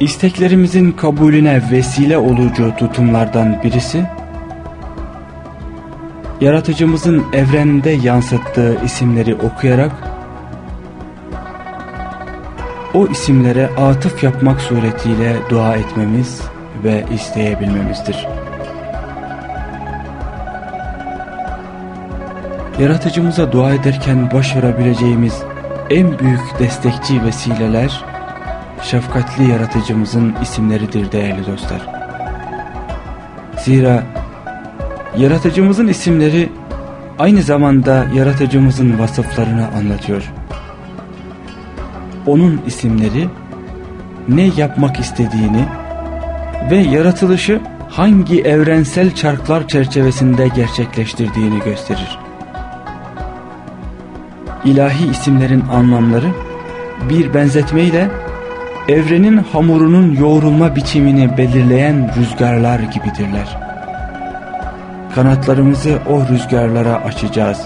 isteklerimizin kabulüne vesile olucu tutumlardan birisi, yaratıcımızın evrende yansıttığı isimleri okuyarak, o isimlere atıf yapmak suretiyle dua etmemiz ve isteyebilmemizdir. Yaratıcımıza dua ederken başarabileceğimiz en büyük destekçi vesileler şefkatli yaratıcımızın isimleridir değerli dostlar. Zira yaratıcımızın isimleri aynı zamanda yaratıcımızın vasıflarını anlatıyor. Onun isimleri ne yapmak istediğini ve yaratılışı hangi evrensel çarklar çerçevesinde gerçekleştirdiğini gösterir ilahi isimlerin anlamları bir benzetmeyle evrenin hamurunun yoğrulma biçimini belirleyen rüzgarlar gibidirler. Kanatlarımızı o rüzgarlara açacağız.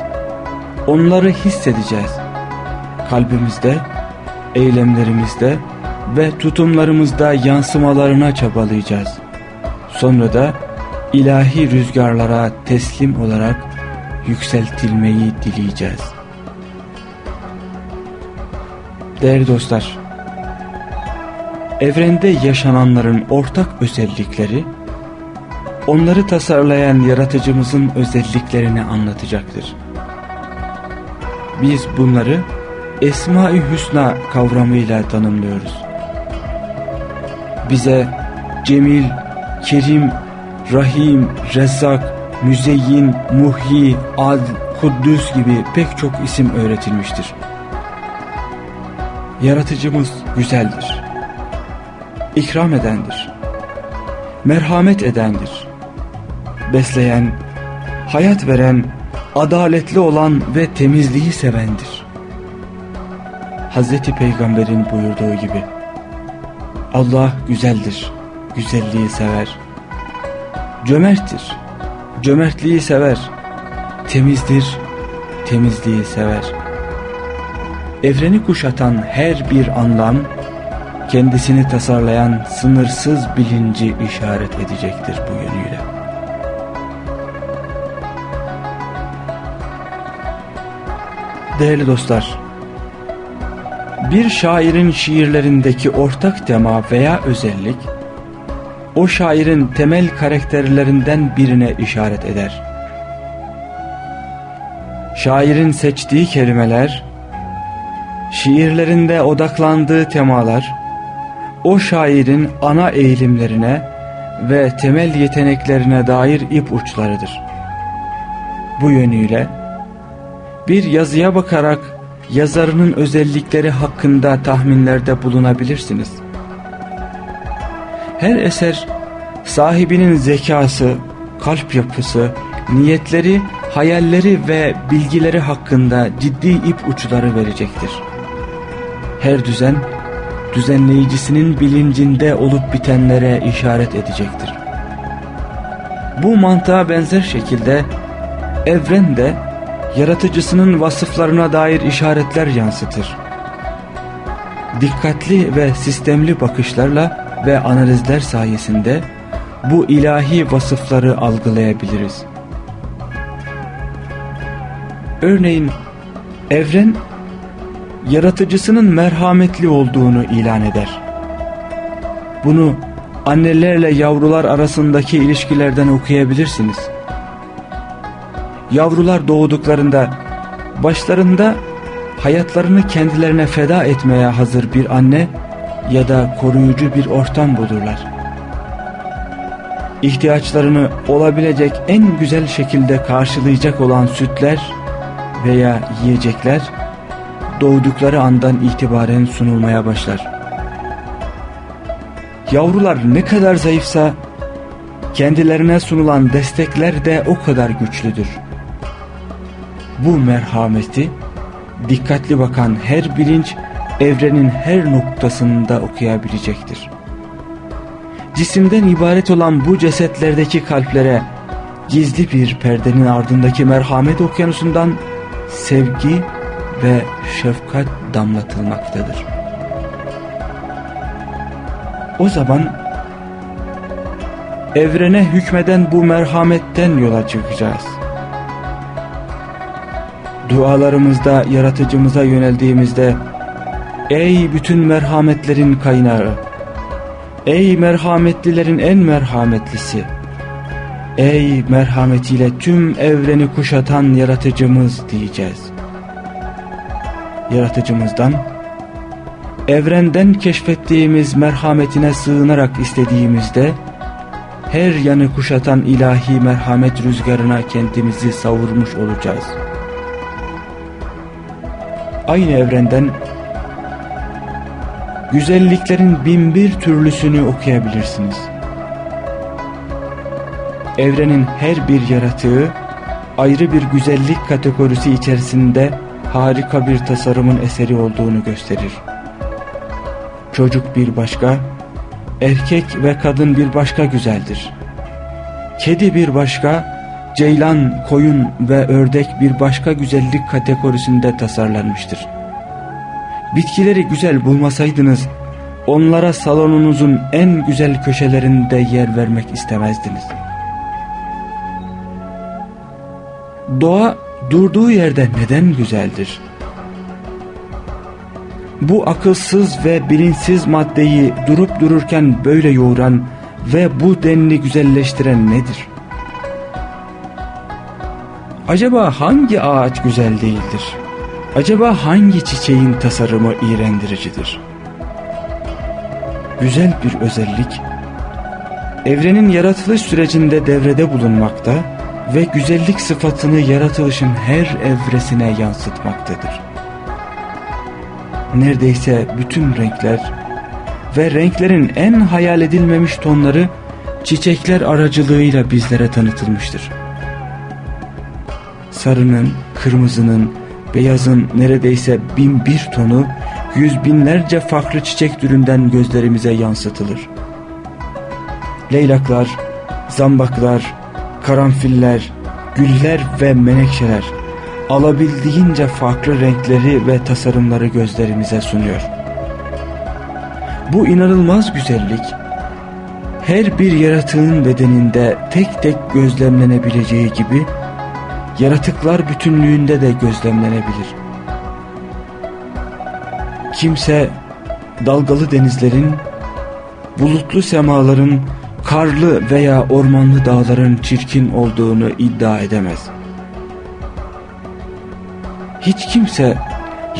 Onları hissedeceğiz. Kalbimizde, eylemlerimizde ve tutumlarımızda yansımalarına çabalayacağız. Sonra da ilahi rüzgarlara teslim olarak yükseltilmeyi dileyeceğiz.'' Değerli dostlar, evrende yaşananların ortak özellikleri, onları tasarlayan yaratıcımızın özelliklerini anlatacaktır. Biz bunları Esma-i Hüsna kavramıyla tanımlıyoruz. Bize Cemil, Kerim, Rahim, Rezzak, Müzeyyin, Muhyi, Ad, Kuddüs gibi pek çok isim öğretilmiştir. Yaratıcımız güzeldir. İkram edendir. Merhamet edendir. Besleyen, hayat veren, adaletli olan ve temizliği sevendir. Hazreti Peygamber'in buyurduğu gibi Allah güzeldir, güzelliği sever. Cömerttir, cömertliği sever. Temizdir, temizliği sever.'' evreni kuşatan her bir anlam, kendisini tasarlayan sınırsız bilinci işaret edecektir bu yönüyle. Değerli dostlar, bir şairin şiirlerindeki ortak tema veya özellik, o şairin temel karakterlerinden birine işaret eder. Şairin seçtiği kelimeler, şiirlerinde odaklandığı temalar, o şairin ana eğilimlerine ve temel yeteneklerine dair ipuçlarıdır. Bu yönüyle bir yazıya bakarak yazarının özellikleri hakkında tahminlerde bulunabilirsiniz. Her eser sahibinin zekası, kalp yapısı, niyetleri, hayalleri ve bilgileri hakkında ciddi ipuçları verecektir her düzen düzenleyicisinin bilincinde olup bitenlere işaret edecektir. Bu mantığa benzer şekilde evren de yaratıcısının vasıflarına dair işaretler yansıtır. Dikkatli ve sistemli bakışlarla ve analizler sayesinde bu ilahi vasıfları algılayabiliriz. Örneğin evren yaratıcısının merhametli olduğunu ilan eder. Bunu annelerle yavrular arasındaki ilişkilerden okuyabilirsiniz. Yavrular doğduklarında başlarında hayatlarını kendilerine feda etmeye hazır bir anne ya da koruyucu bir ortam bulurlar. İhtiyaçlarını olabilecek en güzel şekilde karşılayacak olan sütler veya yiyecekler doğdukları andan itibaren sunulmaya başlar. Yavrular ne kadar zayıfsa kendilerine sunulan destekler de o kadar güçlüdür. Bu merhameti dikkatli bakan her bilinç evrenin her noktasında okuyabilecektir. Cisimden ibaret olan bu cesetlerdeki kalplere gizli bir perdenin ardındaki merhamet okyanusundan sevgi ve şefkat damlatılmaktadır. O zaman evrene hükmeden bu merhametten yola çıkacağız. Dualarımızda yaratıcımıza yöneldiğimizde Ey bütün merhametlerin kaynağı! Ey merhametlilerin en merhametlisi! Ey merhametiyle tüm evreni kuşatan yaratıcımız diyeceğiz. Yaratıcımızdan, evrenden keşfettiğimiz merhametine sığınarak istediğimizde, her yanı kuşatan ilahi merhamet rüzgarına kendimizi savurmuş olacağız. Aynı evrenden, güzelliklerin binbir türlüsünü okuyabilirsiniz. Evrenin her bir yaratığı ayrı bir güzellik kategorisi içerisinde harika bir tasarımın eseri olduğunu gösterir. Çocuk bir başka, erkek ve kadın bir başka güzeldir. Kedi bir başka, ceylan, koyun ve ördek bir başka güzellik kategorisinde tasarlanmıştır. Bitkileri güzel bulmasaydınız, onlara salonunuzun en güzel köşelerinde yer vermek istemezdiniz. Doğa durduğu yerde neden güzeldir? Bu akılsız ve bilinçsiz maddeyi durup dururken böyle yoğuran ve bu denli güzelleştiren nedir? Acaba hangi ağaç güzel değildir? Acaba hangi çiçeğin tasarımı iğrendiricidir? Güzel bir özellik, evrenin yaratılış sürecinde devrede bulunmakta ve güzellik sıfatını yaratılışın her evresine yansıtmaktadır. Neredeyse bütün renkler ve renklerin en hayal edilmemiş tonları çiçekler aracılığıyla bizlere tanıtılmıştır. Sarının, kırmızının, beyazın neredeyse bin bir tonu yüz binlerce farklı çiçek türünden gözlerimize yansıtılır. Leylaklar, zambaklar, karanfiller, güller ve menekşeler alabildiğince farklı renkleri ve tasarımları gözlerimize sunuyor. Bu inanılmaz güzellik her bir yaratığın bedeninde tek tek gözlemlenebileceği gibi yaratıklar bütünlüğünde de gözlemlenebilir. Kimse dalgalı denizlerin, bulutlu semaların, karlı veya ormanlı dağların çirkin olduğunu iddia edemez. Hiç kimse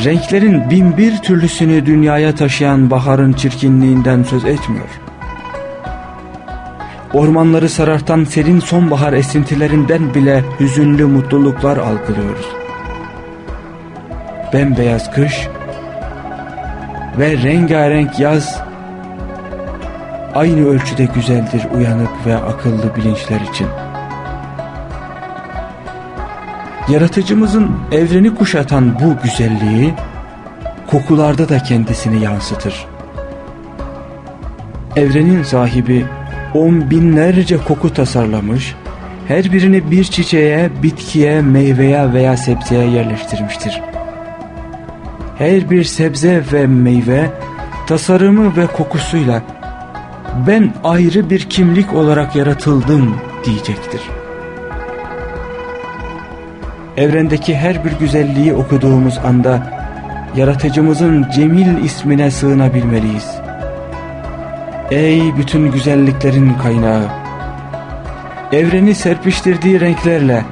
renklerin bin bir türlüsünü dünyaya taşıyan baharın çirkinliğinden söz etmiyor. Ormanları sarartan serin sonbahar esintilerinden bile hüzünlü mutluluklar algılıyoruz. Bembeyaz kış ve rengarenk yaz aynı ölçüde güzeldir uyanık ve akıllı bilinçler için. Yaratıcımızın evreni kuşatan bu güzelliği kokularda da kendisini yansıtır. Evrenin sahibi on binlerce koku tasarlamış, her birini bir çiçeğe, bitkiye, meyveye veya sebzeye yerleştirmiştir. Her bir sebze ve meyve tasarımı ve kokusuyla ben ayrı bir kimlik olarak yaratıldım diyecektir. Evrendeki her bir güzelliği okuduğumuz anda yaratıcımızın Cemil ismine sığınabilmeliyiz. Ey bütün güzelliklerin kaynağı! Evreni serpiştirdiği renklerle,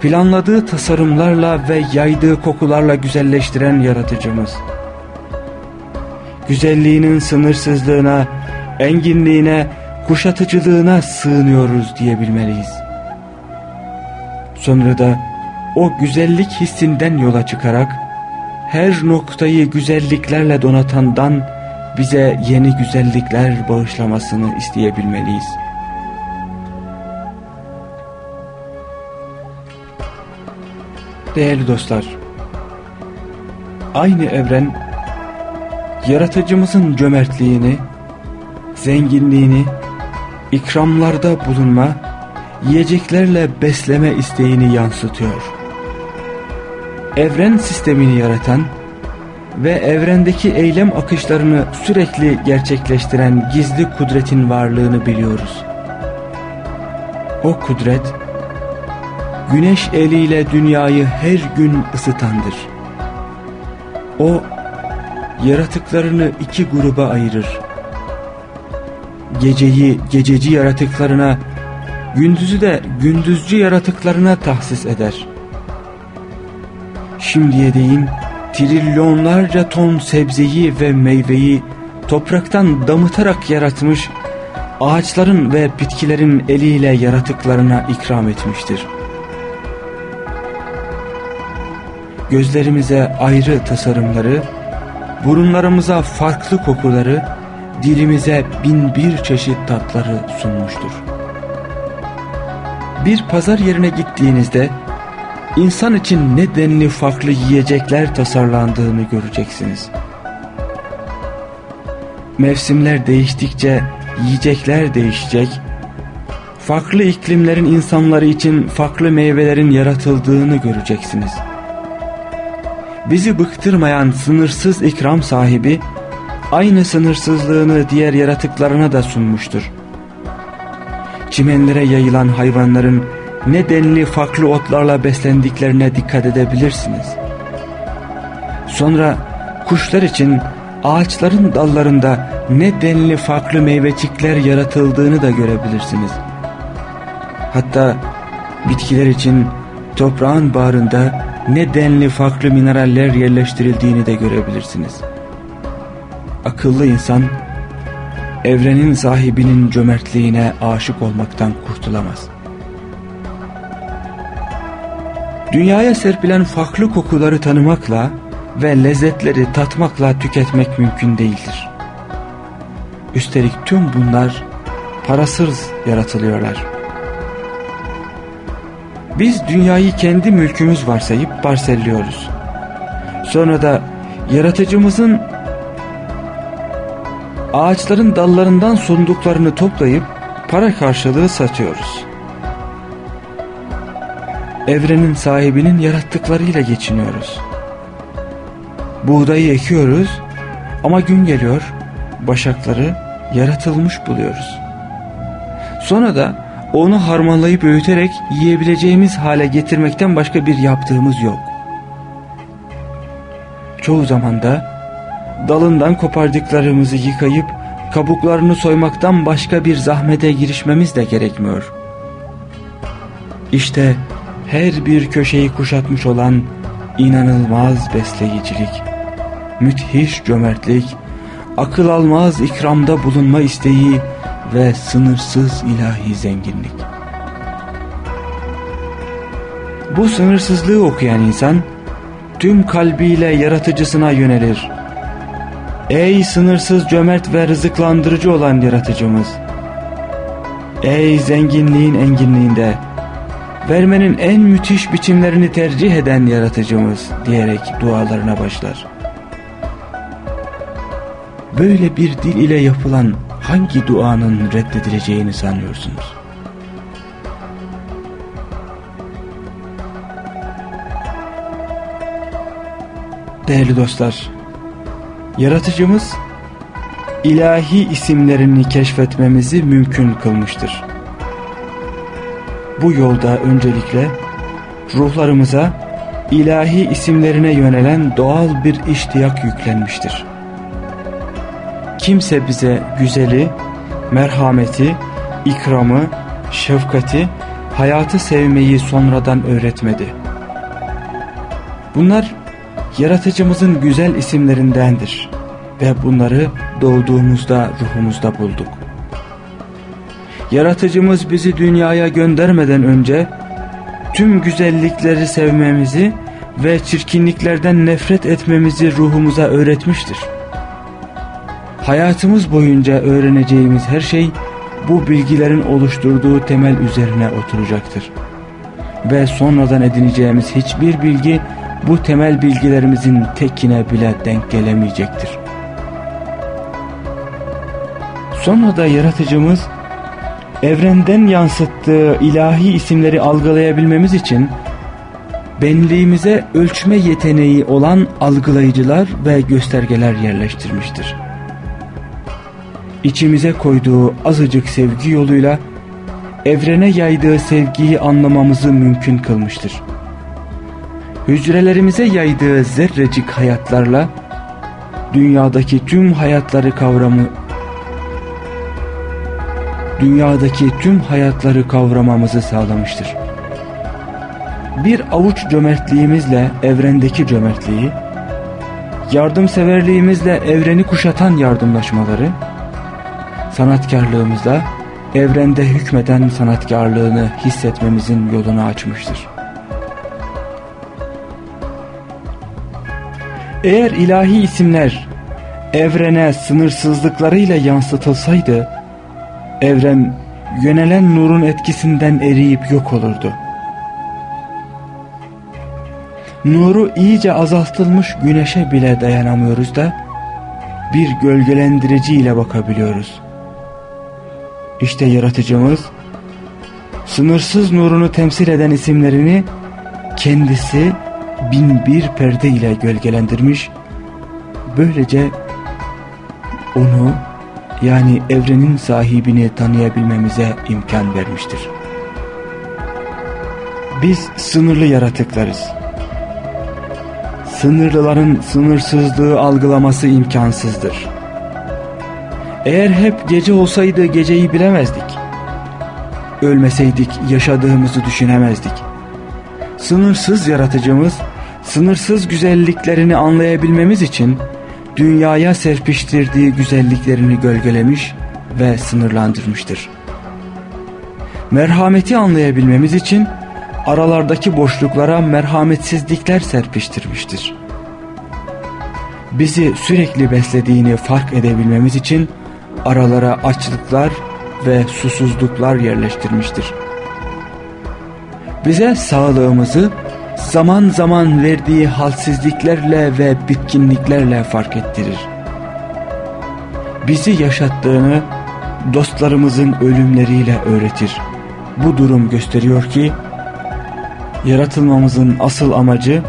planladığı tasarımlarla ve yaydığı kokularla güzelleştiren yaratıcımız. Güzelliğinin sınırsızlığına, enginliğine, kuşatıcılığına sığınıyoruz diyebilmeliyiz. Sonra da o güzellik hissinden yola çıkarak her noktayı güzelliklerle donatandan bize yeni güzellikler bağışlamasını isteyebilmeliyiz. Değerli dostlar, aynı evren yaratıcımızın cömertliğini, zenginliğini, ikramlarda bulunma, yiyeceklerle besleme isteğini yansıtıyor. Evren sistemini yaratan ve evrendeki eylem akışlarını sürekli gerçekleştiren gizli kudretin varlığını biliyoruz. O kudret, güneş eliyle dünyayı her gün ısıtandır. O, yaratıklarını iki gruba ayırır. Geceyi gececi yaratıklarına, gündüzü de gündüzcü yaratıklarına tahsis eder. Şimdiye değin trilyonlarca ton sebzeyi ve meyveyi topraktan damıtarak yaratmış, ağaçların ve bitkilerin eliyle yaratıklarına ikram etmiştir. Gözlerimize ayrı tasarımları, burunlarımıza farklı kokuları, dilimize bin bir çeşit tatları sunmuştur. Bir pazar yerine gittiğinizde insan için ne denli farklı yiyecekler tasarlandığını göreceksiniz. Mevsimler değiştikçe yiyecekler değişecek, farklı iklimlerin insanları için farklı meyvelerin yaratıldığını göreceksiniz. Bizi bıktırmayan sınırsız ikram sahibi, aynı sınırsızlığını diğer yaratıklarına da sunmuştur. Çimenlere yayılan hayvanların ne denli farklı otlarla beslendiklerine dikkat edebilirsiniz. Sonra kuşlar için ağaçların dallarında ne denli farklı meyvecikler yaratıldığını da görebilirsiniz. Hatta bitkiler için toprağın bağrında ne denli farklı mineraller yerleştirildiğini de görebilirsiniz. Akıllı insan evrenin sahibinin cömertliğine aşık olmaktan kurtulamaz. Dünyaya serpilen farklı kokuları tanımakla ve lezzetleri tatmakla tüketmek mümkün değildir. Üstelik tüm bunlar parasız yaratılıyorlar. Biz dünyayı kendi mülkümüz varsayıp parselliyoruz. Sonra da yaratıcımızın ağaçların dallarından sunduklarını toplayıp para karşılığı satıyoruz evrenin sahibinin yarattıklarıyla geçiniyoruz. Buğdayı ekiyoruz ama gün geliyor başakları yaratılmış buluyoruz. Sonra da onu harmanlayıp öğüterek yiyebileceğimiz hale getirmekten başka bir yaptığımız yok. Çoğu zaman da dalından kopardıklarımızı yıkayıp kabuklarını soymaktan başka bir zahmete girişmemiz de gerekmiyor. İşte her bir köşeyi kuşatmış olan inanılmaz besleyicilik, müthiş cömertlik, akıl almaz ikramda bulunma isteği ve sınırsız ilahi zenginlik. Bu sınırsızlığı okuyan insan tüm kalbiyle yaratıcısına yönelir. Ey sınırsız cömert ve rızıklandırıcı olan yaratıcımız! Ey zenginliğin enginliğinde! vermenin en müthiş biçimlerini tercih eden yaratıcımız diyerek dualarına başlar. Böyle bir dil ile yapılan hangi duanın reddedileceğini sanıyorsunuz? Değerli dostlar, yaratıcımız ilahi isimlerini keşfetmemizi mümkün kılmıştır. Bu yolda öncelikle ruhlarımıza ilahi isimlerine yönelen doğal bir iştiyak yüklenmiştir. Kimse bize güzeli, merhameti, ikramı, şefkati, hayatı sevmeyi sonradan öğretmedi. Bunlar yaratıcımızın güzel isimlerindendir ve bunları doğduğumuzda ruhumuzda bulduk. Yaratıcımız bizi dünyaya göndermeden önce tüm güzellikleri sevmemizi ve çirkinliklerden nefret etmemizi ruhumuza öğretmiştir. Hayatımız boyunca öğreneceğimiz her şey bu bilgilerin oluşturduğu temel üzerine oturacaktır. Ve sonradan edineceğimiz hiçbir bilgi bu temel bilgilerimizin tekine bile denk gelemeyecektir. Sonra da yaratıcımız evrenden yansıttığı ilahi isimleri algılayabilmemiz için benliğimize ölçme yeteneği olan algılayıcılar ve göstergeler yerleştirmiştir. İçimize koyduğu azıcık sevgi yoluyla evrene yaydığı sevgiyi anlamamızı mümkün kılmıştır. Hücrelerimize yaydığı zerrecik hayatlarla dünyadaki tüm hayatları kavramı dünyadaki tüm hayatları kavramamızı sağlamıştır. Bir avuç cömertliğimizle evrendeki cömertliği, yardımseverliğimizle evreni kuşatan yardımlaşmaları, sanatkarlığımızla evrende hükmeden sanatkarlığını hissetmemizin yolunu açmıştır. Eğer ilahi isimler evrene sınırsızlıklarıyla yansıtılsaydı, evren yönelen nurun etkisinden eriyip yok olurdu. Nuru iyice azaltılmış güneşe bile dayanamıyoruz da bir gölgelendirici ile bakabiliyoruz. İşte yaratıcımız sınırsız nurunu temsil eden isimlerini kendisi bin bir perde ile gölgelendirmiş. Böylece onu yani evrenin sahibini tanıyabilmemize imkan vermiştir. Biz sınırlı yaratıklarız. Sınırlıların sınırsızlığı algılaması imkansızdır. Eğer hep gece olsaydı geceyi bilemezdik. Ölmeseydik yaşadığımızı düşünemezdik. Sınırsız yaratıcımız sınırsız güzelliklerini anlayabilmemiz için dünyaya serpiştirdiği güzelliklerini gölgelemiş ve sınırlandırmıştır. Merhameti anlayabilmemiz için aralardaki boşluklara merhametsizlikler serpiştirmiştir. Bizi sürekli beslediğini fark edebilmemiz için aralara açlıklar ve susuzluklar yerleştirmiştir. Bize sağlığımızı zaman zaman verdiği halsizliklerle ve bitkinliklerle fark ettirir. Bizi yaşattığını dostlarımızın ölümleriyle öğretir. Bu durum gösteriyor ki yaratılmamızın asıl amacı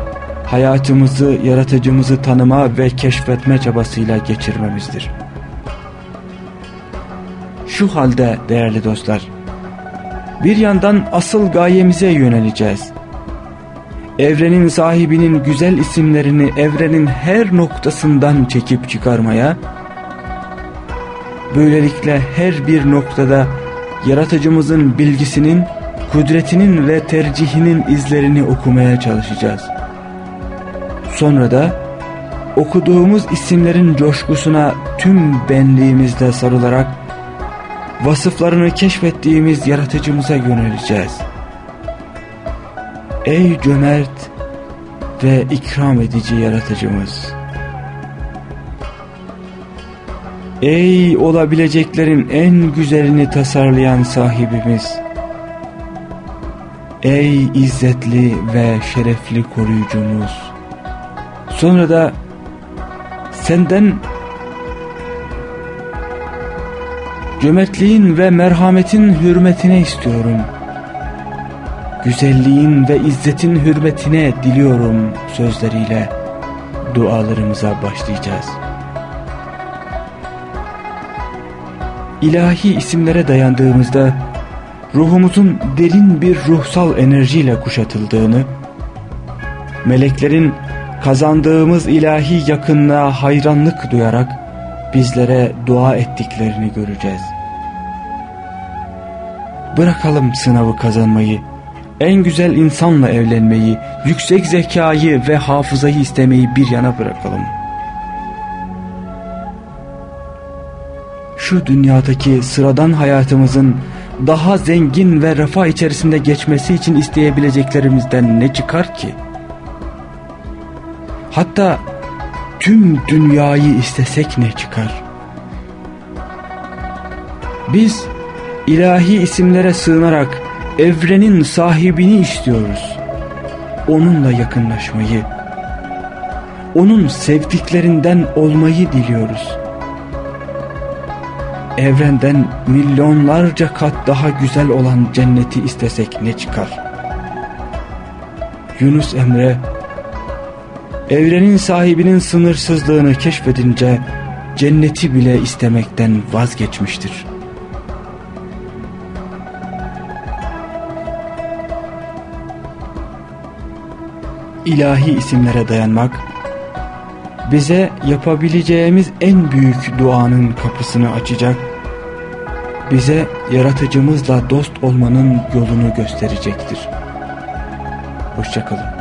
hayatımızı yaratıcımızı tanıma ve keşfetme çabasıyla geçirmemizdir. Şu halde değerli dostlar, bir yandan asıl gayemize yöneleceğiz. Evrenin sahibinin güzel isimlerini evrenin her noktasından çekip çıkarmaya, böylelikle her bir noktada yaratıcımızın bilgisinin, kudretinin ve tercihinin izlerini okumaya çalışacağız. Sonra da okuduğumuz isimlerin coşkusuna tüm benliğimizde sarılarak vasıflarını keşfettiğimiz yaratıcımıza yöneleceğiz. Ey cömert ve ikram edici yaratıcımız! Ey olabileceklerin en güzelini tasarlayan sahibimiz! Ey izzetli ve şerefli koruyucumuz! Sonra da senden Cömertliğin ve merhametin hürmetine istiyorum. Güzelliğin ve izzetin hürmetine diliyorum sözleriyle dualarımıza başlayacağız. İlahi isimlere dayandığımızda ruhumuzun derin bir ruhsal enerjiyle kuşatıldığını, meleklerin kazandığımız ilahi yakınlığa hayranlık duyarak bizlere dua ettiklerini göreceğiz. Bırakalım sınavı kazanmayı, en güzel insanla evlenmeyi, yüksek zekayı ve hafızayı istemeyi bir yana bırakalım. Şu dünyadaki sıradan hayatımızın daha zengin ve refah içerisinde geçmesi için isteyebileceklerimizden ne çıkar ki? Hatta tüm dünyayı istesek ne çıkar? Biz ilahi isimlere sığınarak evrenin sahibini istiyoruz. Onunla yakınlaşmayı, onun sevdiklerinden olmayı diliyoruz. Evrenden milyonlarca kat daha güzel olan cenneti istesek ne çıkar? Yunus Emre, evrenin sahibinin sınırsızlığını keşfedince cenneti bile istemekten vazgeçmiştir. İlahi isimlere dayanmak, bize yapabileceğimiz en büyük duanın kapısını açacak, bize yaratıcımızla dost olmanın yolunu gösterecektir. Hoşçakalın.